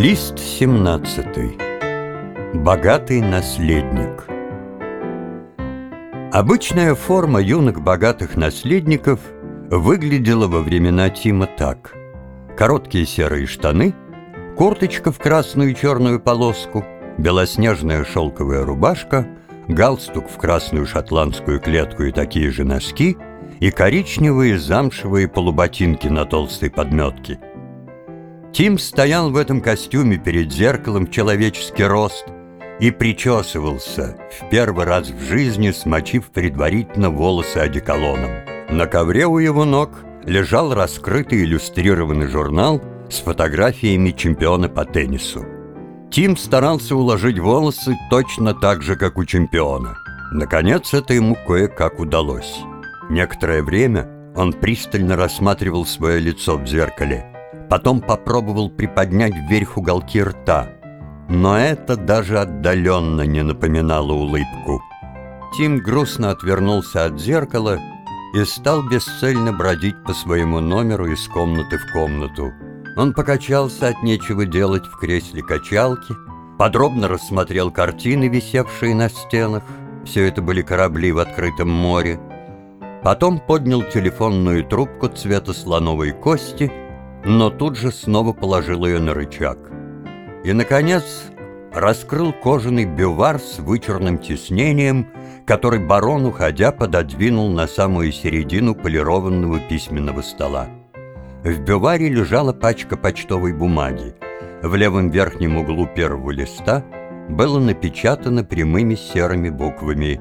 Лист 17. Богатый наследник. Обычная форма юных богатых наследников выглядела во времена Тима так. Короткие серые штаны, курточка в красную и черную полоску, белоснежная шелковая рубашка, галстук в красную шотландскую клетку и такие же носки и коричневые замшевые полуботинки на толстой подметке – Тим стоял в этом костюме перед зеркалом человеческий рост и причесывался, в первый раз в жизни смочив предварительно волосы одеколоном. На ковре у его ног лежал раскрытый иллюстрированный журнал с фотографиями чемпиона по теннису. Тим старался уложить волосы точно так же, как у чемпиона. Наконец, это ему кое-как удалось. Некоторое время он пристально рассматривал свое лицо в зеркале – Потом попробовал приподнять вверх уголки рта, но это даже отдаленно не напоминало улыбку. Тим грустно отвернулся от зеркала и стал бесцельно бродить по своему номеру из комнаты в комнату. Он покачался от нечего делать в кресле качалки, подробно рассмотрел картины, висевшие на стенах. Все это были корабли в открытом море. Потом поднял телефонную трубку цвета слоновой кости — но тут же снова положил ее на рычаг. И, наконец, раскрыл кожаный бювар с вычурным тиснением, который барон, уходя, пододвинул на самую середину полированного письменного стола. В бюваре лежала пачка почтовой бумаги. В левом верхнем углу первого листа было напечатано прямыми серыми буквами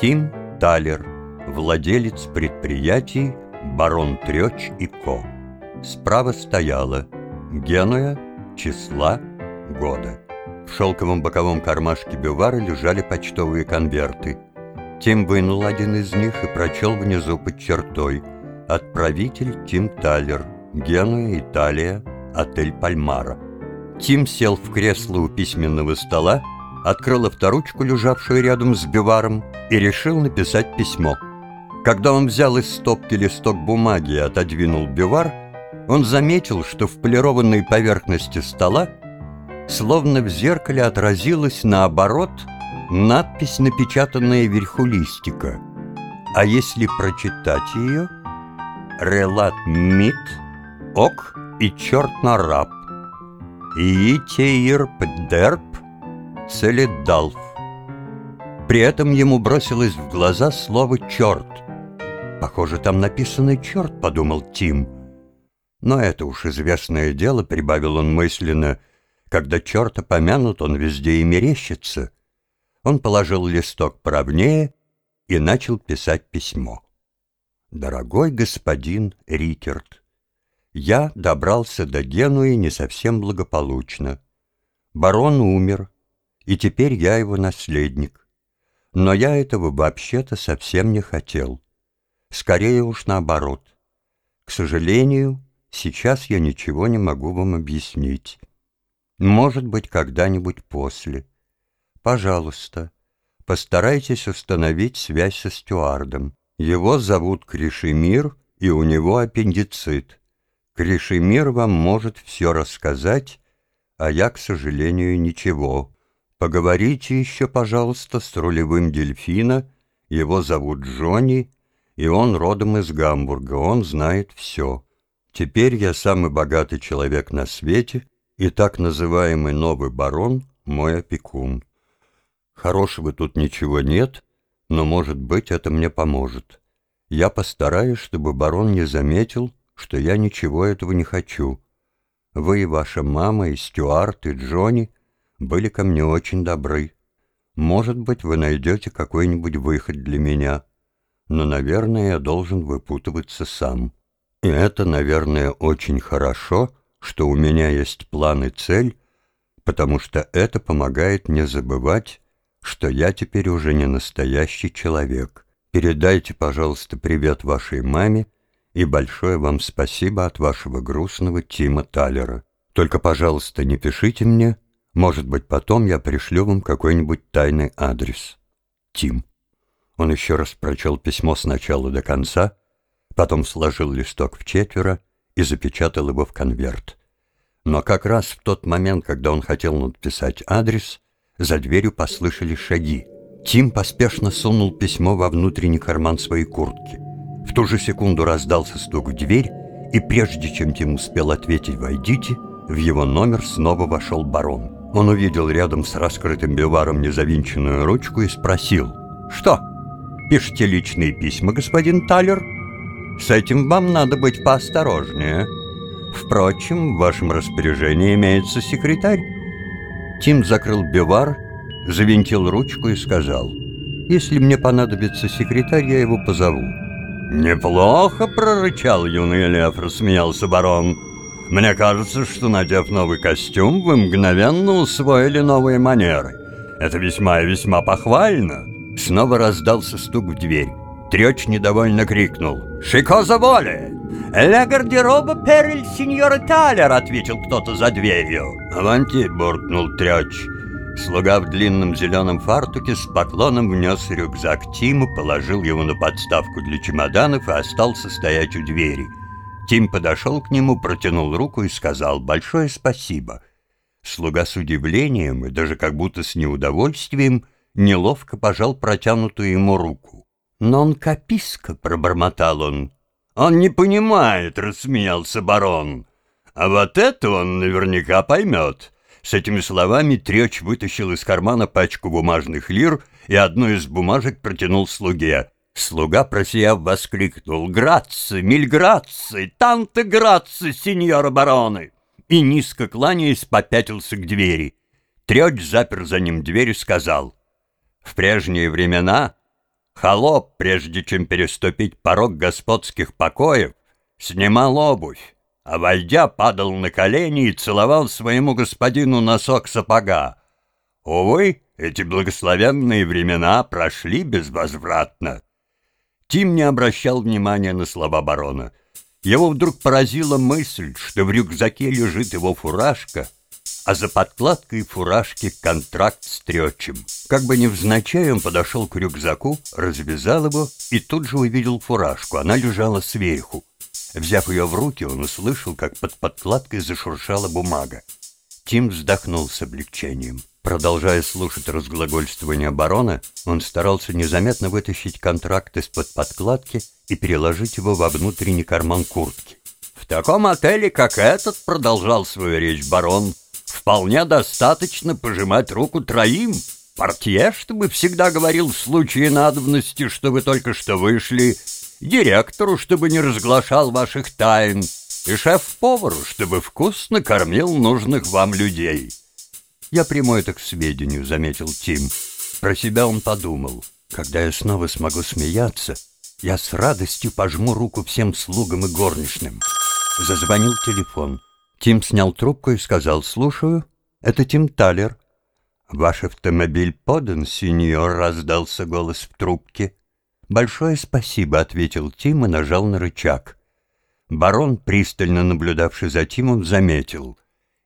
«Тим Талер, владелец предприятий барон Трёч и Ко». Справа стояла Генуя, числа, года. В шелковом боковом кармашке бювара лежали почтовые конверты. Тим вынул один из них и прочел внизу под чертой «Отправитель Тим Талер, Генуя, Италия, отель Пальмара». Тим сел в кресло у письменного стола, открыл авторучку, лежавшую рядом с бюваром, и решил написать письмо. Когда он взял из стопки листок бумаги и отодвинул бювар, он заметил, что в полированной поверхности стола словно в зеркале отразилась наоборот надпись, напечатанная вверху листика. А если прочитать ее? «Релат мит, ок и черт на раб, Иитеир пдерп, целедалф». При этом ему бросилось в глаза слово «черт». «Похоже, там написано «черт», — подумал Тим. Но это уж известное дело, прибавил он мысленно, когда черта помянут, он везде и мерещится. Он положил листок правнее и начал писать письмо. «Дорогой господин Рикерт, я добрался до Генуи не совсем благополучно. Барон умер, и теперь я его наследник. Но я этого вообще-то совсем не хотел. Скорее уж наоборот. К сожалению, Сейчас я ничего не могу вам объяснить. Может быть, когда-нибудь после. Пожалуйста, постарайтесь установить связь со стюардом. Его зовут Кришемир, и у него аппендицит. Кришемир вам может все рассказать, а я, к сожалению, ничего. Поговорите еще, пожалуйста, с рулевым дельфина, его зовут Джонни, и он родом из Гамбурга, он знает все. Теперь я самый богатый человек на свете, и так называемый новый барон — мой опекун. Хорошего тут ничего нет, но, может быть, это мне поможет. Я постараюсь, чтобы барон не заметил, что я ничего этого не хочу. Вы и ваша мама, и Стюарт, и Джонни были ко мне очень добры. Может быть, вы найдете какой-нибудь выход для меня, но, наверное, я должен выпутываться сам». И это, наверное, очень хорошо, что у меня есть план и цель, потому что это помогает мне забывать, что я теперь уже не настоящий человек. Передайте, пожалуйста, привет вашей маме и большое вам спасибо от вашего грустного Тима Талера. Только, пожалуйста, не пишите мне, может быть, потом я пришлю вам какой-нибудь тайный адрес. Тим. Он еще раз прочел письмо с начала до конца, потом сложил листок в четверо и запечатал его в конверт. Но как раз в тот момент, когда он хотел написать адрес, за дверью послышались шаги. Тим поспешно сунул письмо во внутренний карман своей куртки. В ту же секунду раздался стук в дверь, и прежде чем Тим успел ответить «Войдите», в его номер снова вошел барон. Он увидел рядом с раскрытым биваром незавинченную ручку и спросил «Что, пишите личные письма, господин Талер? С этим вам надо быть поосторожнее». Впрочем, в вашем распоряжении имеется секретарь. Тим закрыл бивар, завинтил ручку и сказал, «Если мне понадобится секретарь, я его позову». «Неплохо!» — прорычал юный лев, рассмеялся барон. «Мне кажется, что, надев новый костюм, вы мгновенно усвоили новые манеры. Это весьма и весьма похвально!» Снова раздался стук в дверь. Трёч недовольно крикнул. «Шико за воле! «Ля гардероба перель сеньора Талер», — ответил кто-то за дверью. «Аванти», — буркнул Трёч. Слуга в длинном зеленом фартуке с поклоном внес рюкзак Тиму, положил его на подставку для чемоданов и остался стоять у двери. Тим подошел к нему, протянул руку и сказал «Большое спасибо». Слуга с удивлением и даже как будто с неудовольствием неловко пожал протянутую ему руку. «Нон каписко», — пробормотал он, «Он не понимает», — рассмеялся барон. «А вот это он наверняка поймет». С этими словами Трёч вытащил из кармана пачку бумажных лир и одну из бумажек протянул слуге. Слуга, просияв, воскликнул «Граци, мильграци, танты граци, сеньора бароны!» и, низко кланяясь, попятился к двери. Трёч запер за ним дверь и сказал «В прежние времена Холоп, прежде чем переступить порог господских покоев, снимал обувь, а войдя, падал на колени и целовал своему господину носок сапога. Увы, эти благословенные времена прошли безвозвратно. Тим не обращал внимания на слова барона. Его вдруг поразила мысль, что в рюкзаке лежит его фуражка, а за подкладкой фуражки контракт с тречем. Как бы невзначай он подошел к рюкзаку, развязал его и тут же увидел фуражку. Она лежала сверху. Взяв ее в руки, он услышал, как под подкладкой зашуршала бумага. Тим вздохнул с облегчением. Продолжая слушать разглагольствование барона, он старался незаметно вытащить контракт из-под подкладки и переложить его во внутренний карман куртки. «В таком отеле, как этот, — продолжал свою речь барон, — вполне достаточно пожимать руку троим. Портье, чтобы всегда говорил в случае надобности, что вы только что вышли, директору, чтобы не разглашал ваших тайн, и шеф-повару, чтобы вкусно кормил нужных вам людей. «Я приму это к сведению», — заметил Тим. Про себя он подумал. «Когда я снова смогу смеяться, я с радостью пожму руку всем слугам и горничным». Зазвонил телефон. Тим снял трубку и сказал, «Слушаю, это Тим Талер». «Ваш автомобиль подан, сеньор», — раздался голос в трубке. «Большое спасибо», — ответил Тим и нажал на рычаг. Барон, пристально наблюдавший за Тимом, заметил.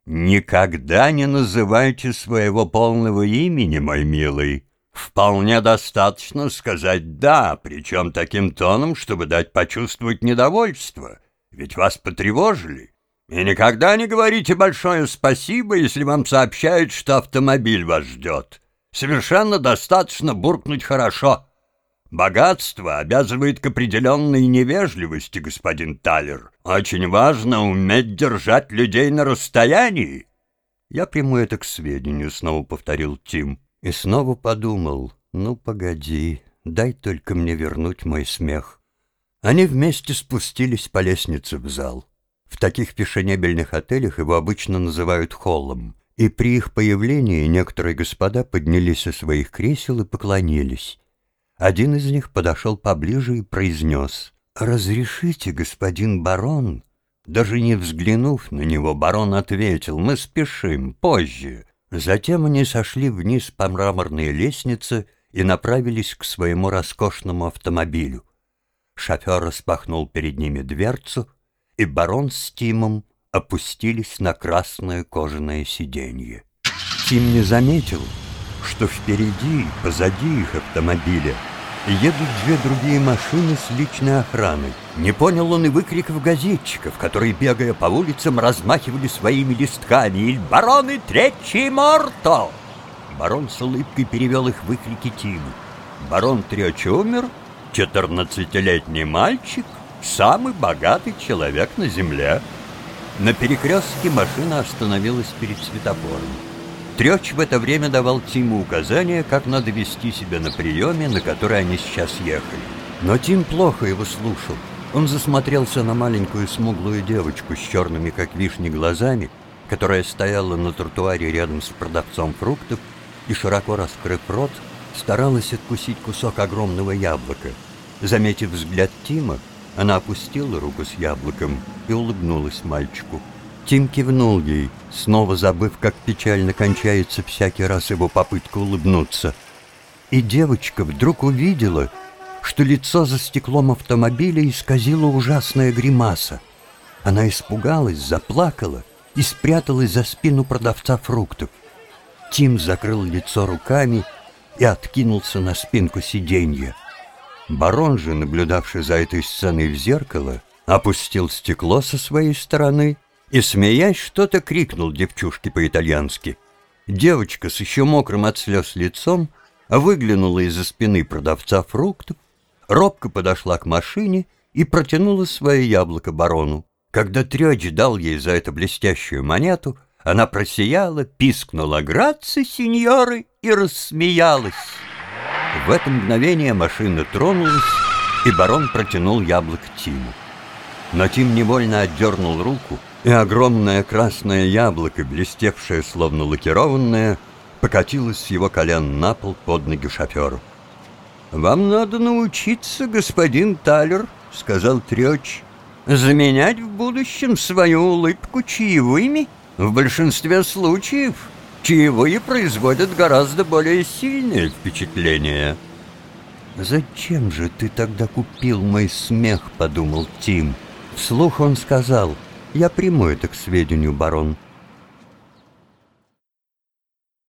«Никогда не называйте своего полного имени, мой милый. Вполне достаточно сказать «да», причем таким тоном, чтобы дать почувствовать недовольство. Ведь вас потревожили. И никогда не говорите большое спасибо, если вам сообщают, что автомобиль вас ждет. Совершенно достаточно буркнуть «хорошо». Богатство обязывает к определенной невежливости, господин Талер. Очень важно уметь держать людей на расстоянии. Я приму это к сведению, снова повторил Тим. И снова подумал, ну погоди, дай только мне вернуть мой смех. Они вместе спустились по лестнице в зал. В таких фешенебельных отелях его обычно называют холлом, и при их появлении некоторые господа поднялись со своих кресел и поклонились. Один из них подошел поближе и произнес «Разрешите, господин барон?» Даже не взглянув на него, барон ответил «Мы спешим, позже». Затем они сошли вниз по мраморной лестнице и направились к своему роскошному автомобилю. Шофер распахнул перед ними дверцу — и барон с Тимом опустились на красное кожаное сиденье. Тим не заметил, что впереди, позади их автомобиля, едут две другие машины с личной охраной. Не понял он и выкриков газетчиков, которые, бегая по улицам, размахивали своими листками «Иль бароны третий морто!» Барон с улыбкой перевел их выкрики Тиму. Барон Трёч умер, четырнадцатилетний мальчик, самый богатый человек на земле. На перекрестке машина остановилась перед светофором. Трёч в это время давал Тиму указания, как надо вести себя на приеме, на который они сейчас ехали. Но Тим плохо его слушал. Он засмотрелся на маленькую смуглую девочку с черными, как вишни, глазами, которая стояла на тротуаре рядом с продавцом фруктов и, широко раскрыв рот, старалась откусить кусок огромного яблока. Заметив взгляд Тима, она опустила руку с яблоком и улыбнулась мальчику. Тим кивнул ей, снова забыв, как печально кончается всякий раз его попытка улыбнуться. И девочка вдруг увидела, что лицо за стеклом автомобиля исказило ужасная гримаса. Она испугалась, заплакала и спряталась за спину продавца фруктов. Тим закрыл лицо руками и откинулся на спинку сиденья. Барон же, наблюдавший за этой сценой в зеркало, опустил стекло со своей стороны — и, смеясь, что-то крикнул девчушке по-итальянски. Девочка с еще мокрым от слез лицом выглянула из-за спины продавца фруктов, робко подошла к машине и протянула свое яблоко барону. Когда Трёдж дал ей за это блестящую монету, она просияла, пискнула «Граци, сеньоры!» и рассмеялась. В это мгновение машина тронулась, и барон протянул яблоко Тиму. Но Тим невольно отдернул руку — и огромное красное яблоко, блестевшее, словно лакированное, покатилось с его колен на пол под ноги шоферу. «Вам надо научиться, господин Талер», — сказал Трёч, «заменять в будущем свою улыбку чаевыми. В большинстве случаев чаевые производят гораздо более сильное впечатление». «Зачем же ты тогда купил мой смех?» — подумал Тим. Вслух он сказал — я приму это к сведению, барон.